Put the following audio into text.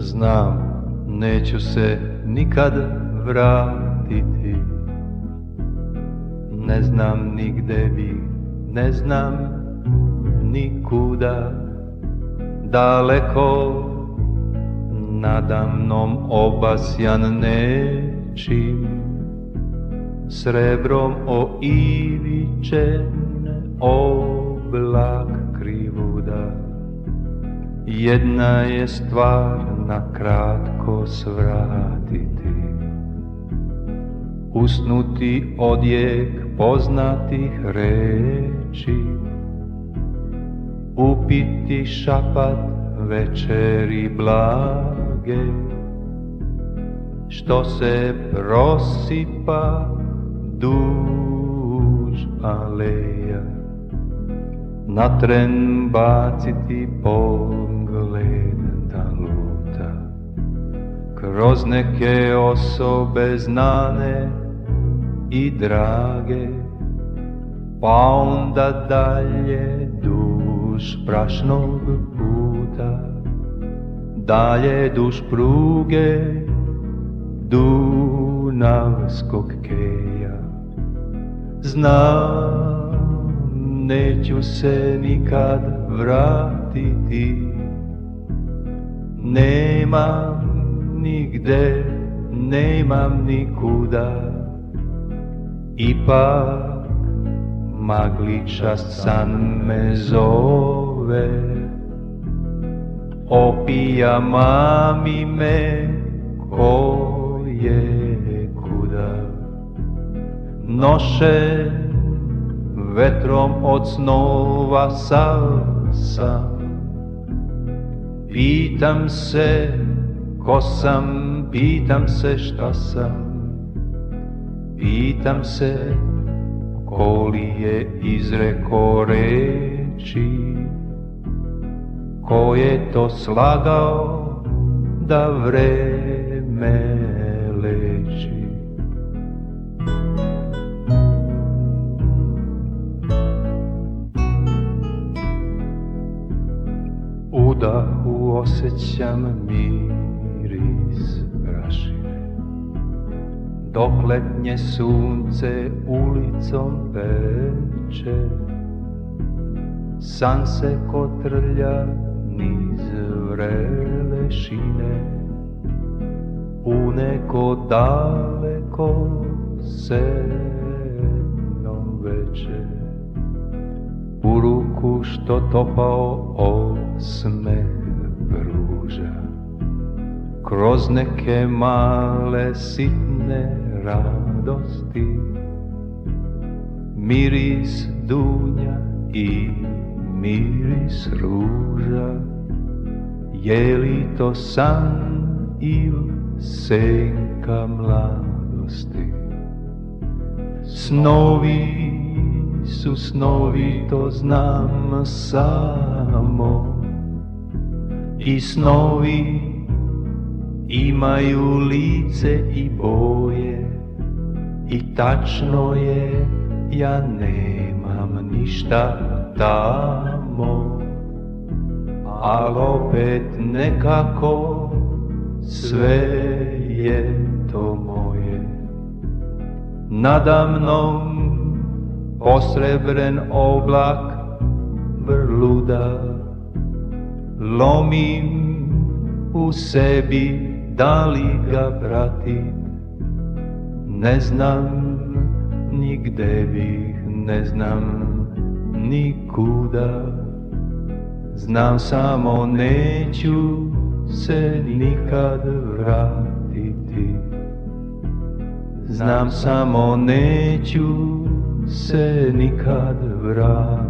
Znam, neću se nikad vratiti. Ne znam nigde bi, ne znam nikuda Daleko nadamnom obasjan nečim. Srebrom o ivičen oblak krivuda. Jedna je stvar na kratko svratiti. Usnuti odjek poznatih reči. Upiti šapat večeri blage. Što se prosipa duž aleja. Na tren baciti pogled Kroz neke osobe znane i drage Pa onda dalje duž prašnog puta Dalje duž pruge Dunavskog keja. Znam, neću se nikad vratiti Nemam nigde, nemam nikuda. Ipak magličast san me zove. Opija mami me ko kuda. Noše vetrom od snova sav sam Pitam se ko sam, pitam se šta sam. Pitam se ko li je izreko reči. Ko je to slagao da vreme leči? U dahu osjećam miris Dok letnje sunce ulicom peče. San se kotrlja niz vrele šine. U neko daleko sedno veče. U ruku što topao osmeh pruža Kroz neke male sitne radosti Miris dunja i miris ruža. Je li to san ili senka mladosti? Snovi su snovi, to znam samo. I snovi imaju lice i boje I tačno je, ja nemam ništa tamo. Al opet nekako sve je to moje. Nadamnom posrebren oblak vrluda Lomim u sebi da li ga pratim Ne znam nigde bih, ne znam nikuda. Znam samo neću se nikad vratiti. Znam samo neću se nikad vratiti